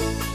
Bye.